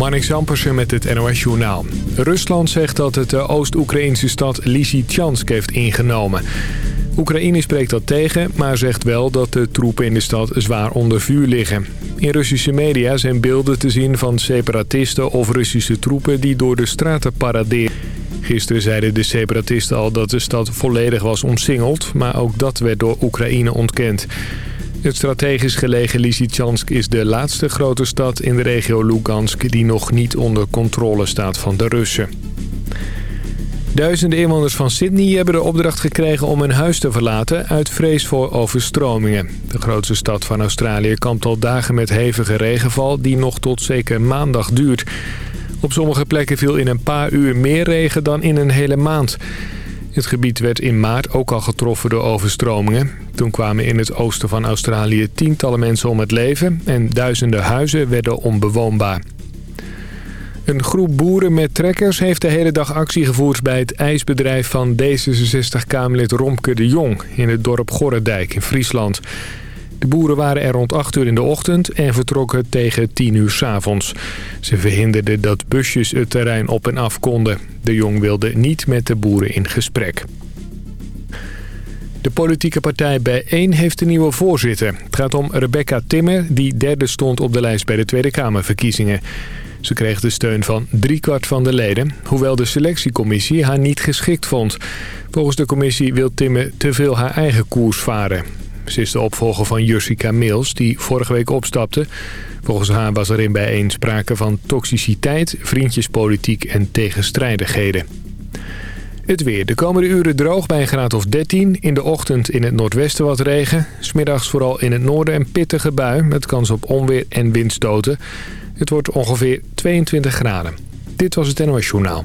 Marnik Zampersen met het NOS Journaal. Rusland zegt dat het de Oost-Oekraïnse stad Lysychansk heeft ingenomen. Oekraïne spreekt dat tegen, maar zegt wel dat de troepen in de stad zwaar onder vuur liggen. In Russische media zijn beelden te zien van separatisten of Russische troepen die door de straten paraderen. Gisteren zeiden de separatisten al dat de stad volledig was omsingeld, maar ook dat werd door Oekraïne ontkend. Het strategisch gelegen Lysychansk is de laatste grote stad in de regio Lugansk... die nog niet onder controle staat van de Russen. Duizenden inwoners van Sydney hebben de opdracht gekregen om hun huis te verlaten... uit vrees voor overstromingen. De grootste stad van Australië kampt al dagen met hevige regenval... die nog tot zeker maandag duurt. Op sommige plekken viel in een paar uur meer regen dan in een hele maand... Het gebied werd in maart ook al getroffen door overstromingen. Toen kwamen in het oosten van Australië tientallen mensen om het leven... en duizenden huizen werden onbewoonbaar. Een groep boeren met trekkers heeft de hele dag actie gevoerd... bij het ijsbedrijf van D66-Kamerlid Romke de Jong... in het dorp Gorredijk in Friesland. De boeren waren er rond 8 uur in de ochtend en vertrokken tegen 10 uur s avonds. Ze verhinderden dat busjes het terrein op en af konden. De Jong wilde niet met de boeren in gesprek. De politieke partij Bijeen heeft een nieuwe voorzitter. Het gaat om Rebecca Timmer, die derde stond op de lijst bij de Tweede Kamerverkiezingen. Ze kreeg de steun van driekwart van de leden, hoewel de selectiecommissie haar niet geschikt vond. Volgens de commissie wil Timmer te veel haar eigen koers varen. Ze is de opvolger van Jessica Mills, die vorige week opstapte. Volgens haar was er in bijeen sprake van toxiciteit, vriendjespolitiek en tegenstrijdigheden. Het weer. De komende uren droog bij een graad of 13. In de ochtend in het noordwesten wat regen. Smiddags vooral in het noorden een pittige bui met kans op onweer en windstoten. Het wordt ongeveer 22 graden. Dit was het NOS Journaal.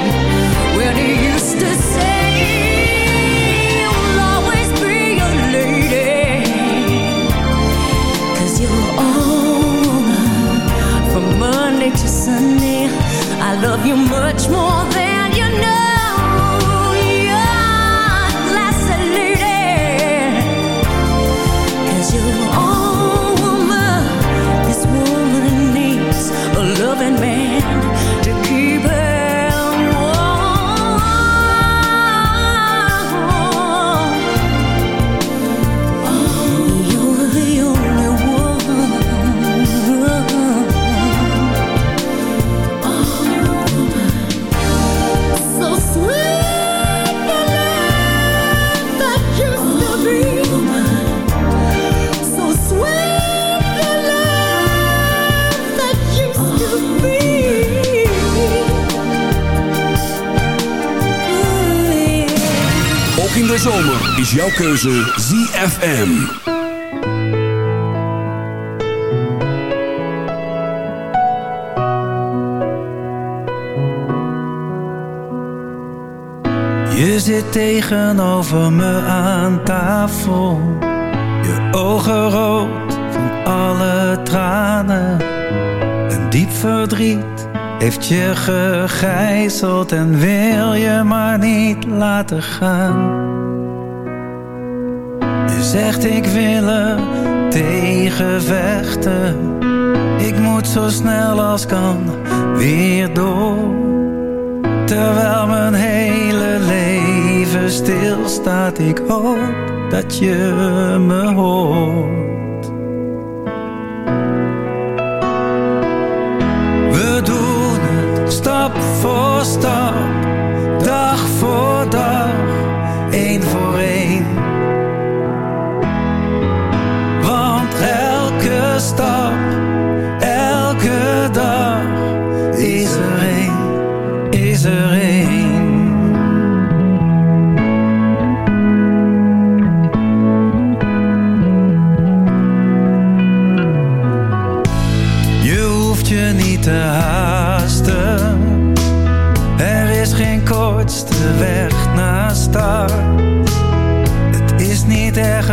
much more. Zomer is jouw keuze ZFM. Je zit tegenover me aan tafel. Je ogen rood van alle tranen. Een diep verdriet heeft je gegijzeld en wil je maar niet laten gaan. Je zegt ik wil er tegen vechten. Ik moet zo snel als kan weer door. Terwijl mijn hele leven stilstaat, ik hoop dat je me hoort. Stap voor stap, dag voor dag, één voor één. Want elke stap,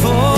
stap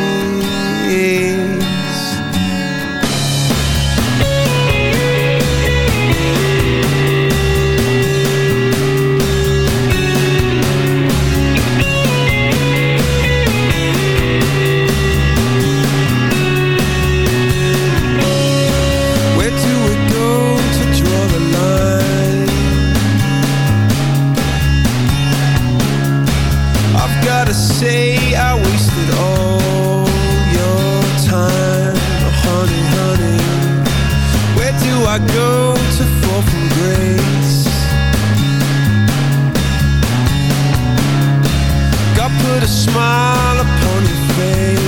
go to fall from grace God put a smile upon your face.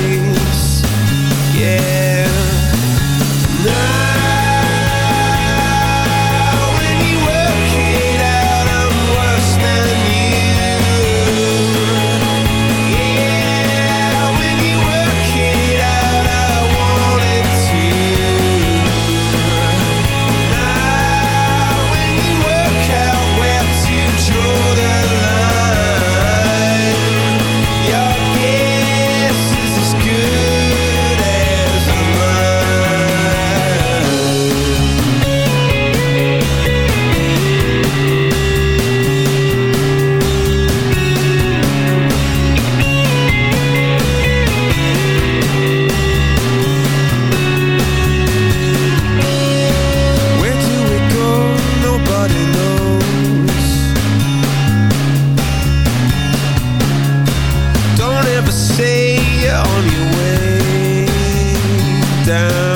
say you're on your way down.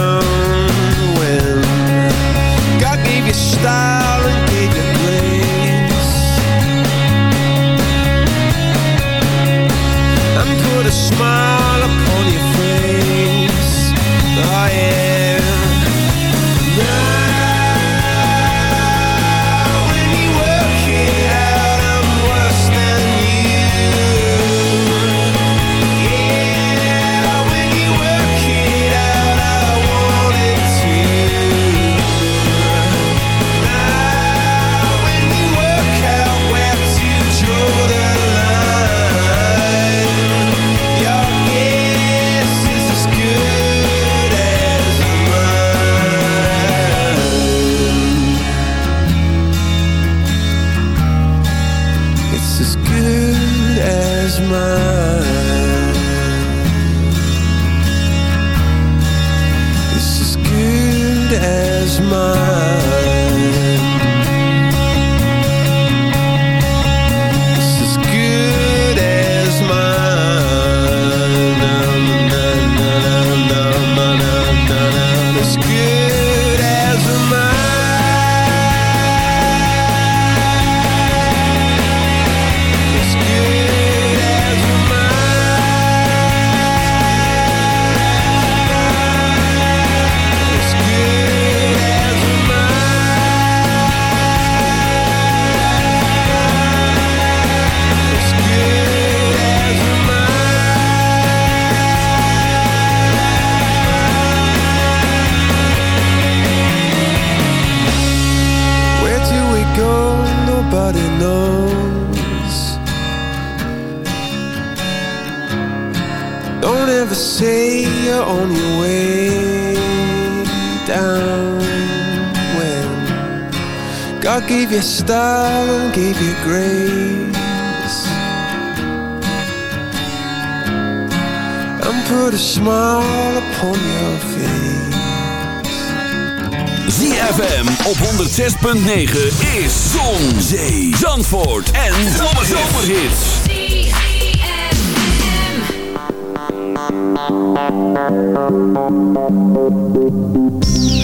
on your way down when God give you style and gave you grace and put a smile upon your face. ZFM op 106.9 is Zon, Zee, Zandvoort en Zomerhits. Thank you.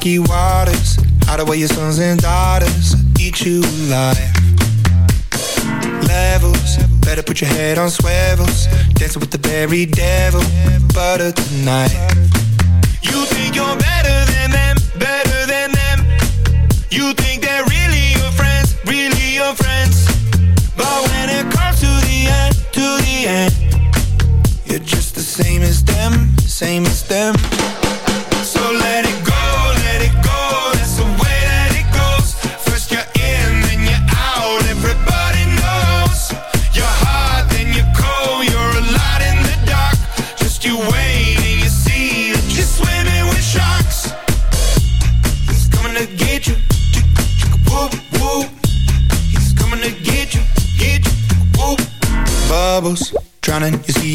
Rocky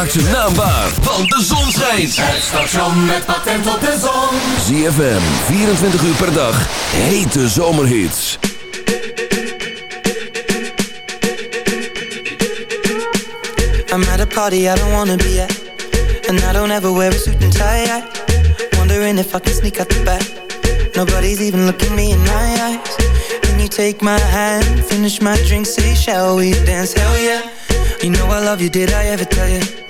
Maakt zijn naam waar, want de zon schijnt. Het station met patent op de zon. ZFM, 24 uur per dag, hete zomerhits. I'm at a party I don't wanna be at. And I don't ever wear a suit and tie. Wondering if I can sneak out the back. Nobody's even looking me in my eyes. Can you take my hand, finish my drink, say shall we dance? Hell yeah. You know I love you, did I ever tell you?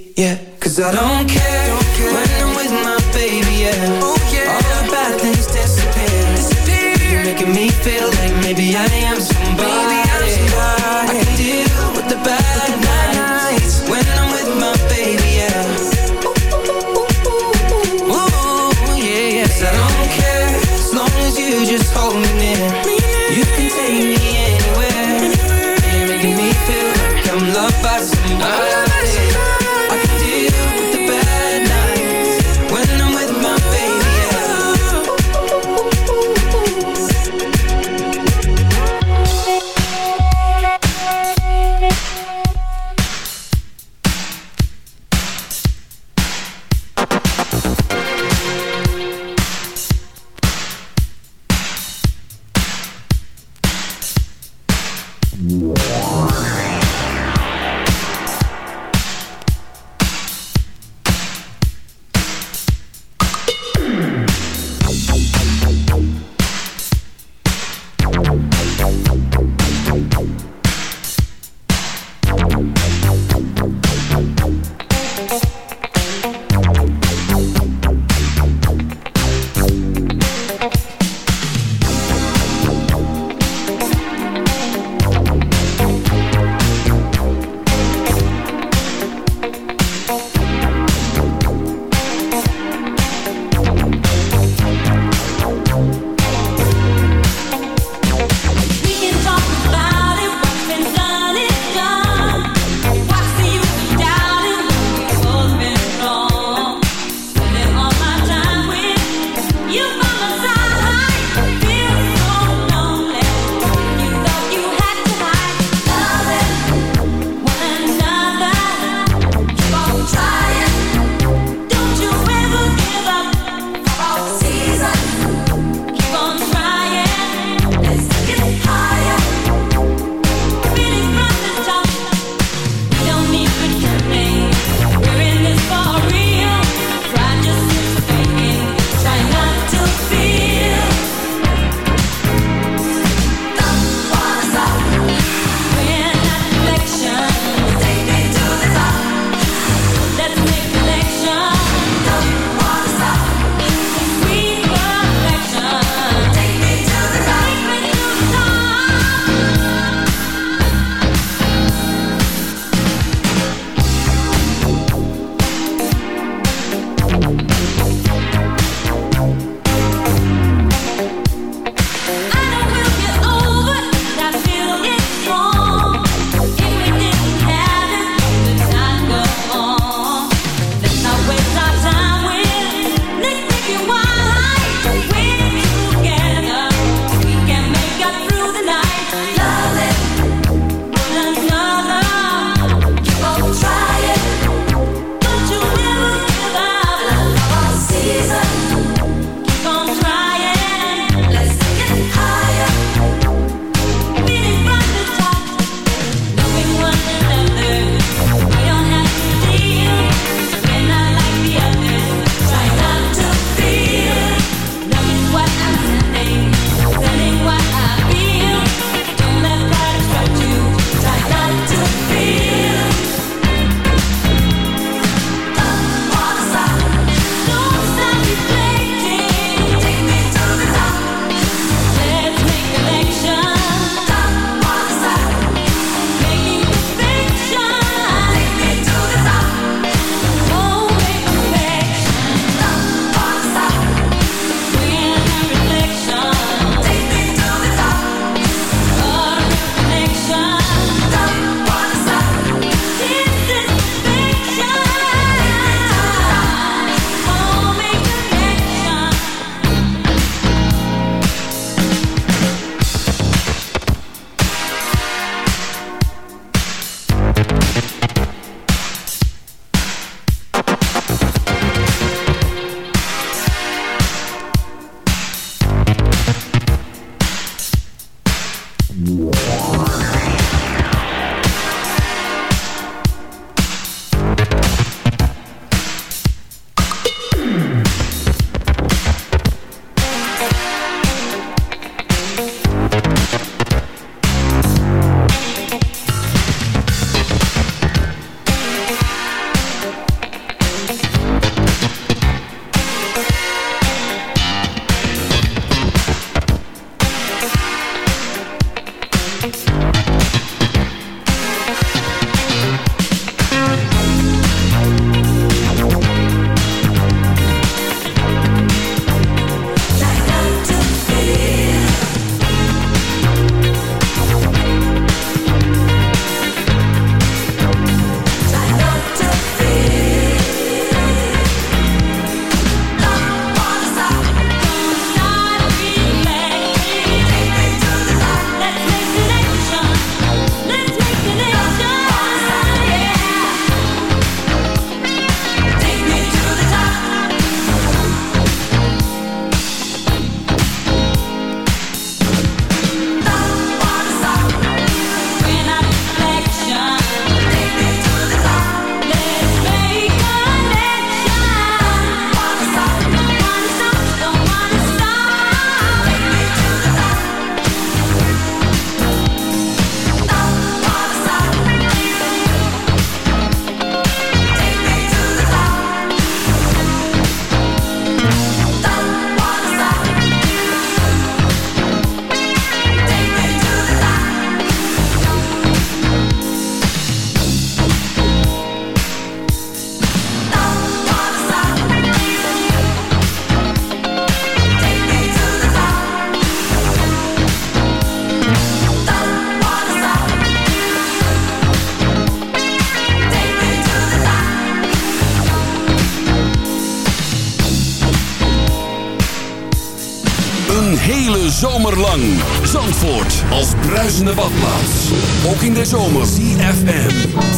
Zandvoort als bruisende badplaats. Ook in de zomer. CFM.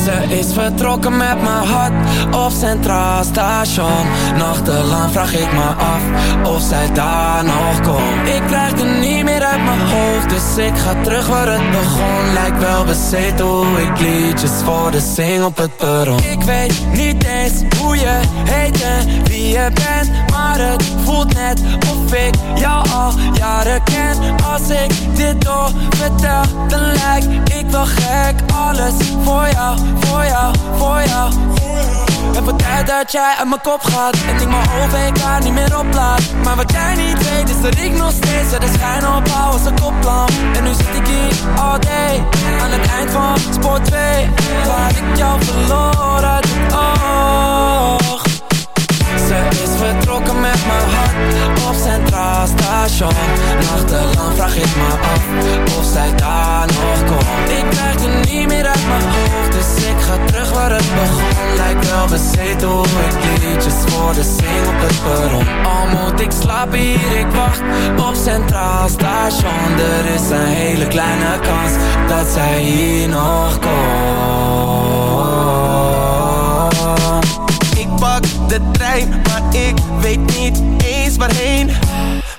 Ze is vertrokken met mijn hart op Centraal Station. Nachtelang vraag ik me af of zij daar nog komt. Ik krijg er niet meer uit mijn hoofd, dus ik ga terug waar het begon. Lijkt wel bezeten hoe ik liedjes voor de zing op het perron. Ik weet niet eens hoe je heet en wie je bent, maar het voelt net of ik jou al jaren ken. Als ik dit door vertel, dan lijk ik wel gek. Alles voor jou, voor jou, voor jou. Dat jij uit mijn kop gaat. En ik mijn OVK niet meer oplaat. Maar wat jij niet weet is dat ik nog steeds De schijn opbouw als een koplamp En nu zit ik hier all day Aan het eind van sport 2 Waar ik jou verloren uit het oog Ze is vertrokken met mijn hart Op Centraal Station. Nachtelang vraag ik me af Of zij daar nog komt. Ik krijg er niet meer uit mijn hoofd Terug waar het begon. Lijkt wel bezeten hoe ik liedjes voor de zing op het perron. Al moet ik slapen hier, ik wacht op Centraal Station. Er is een hele kleine kans dat zij hier nog komt. Ik pak de trein, maar ik weet niet eens waarheen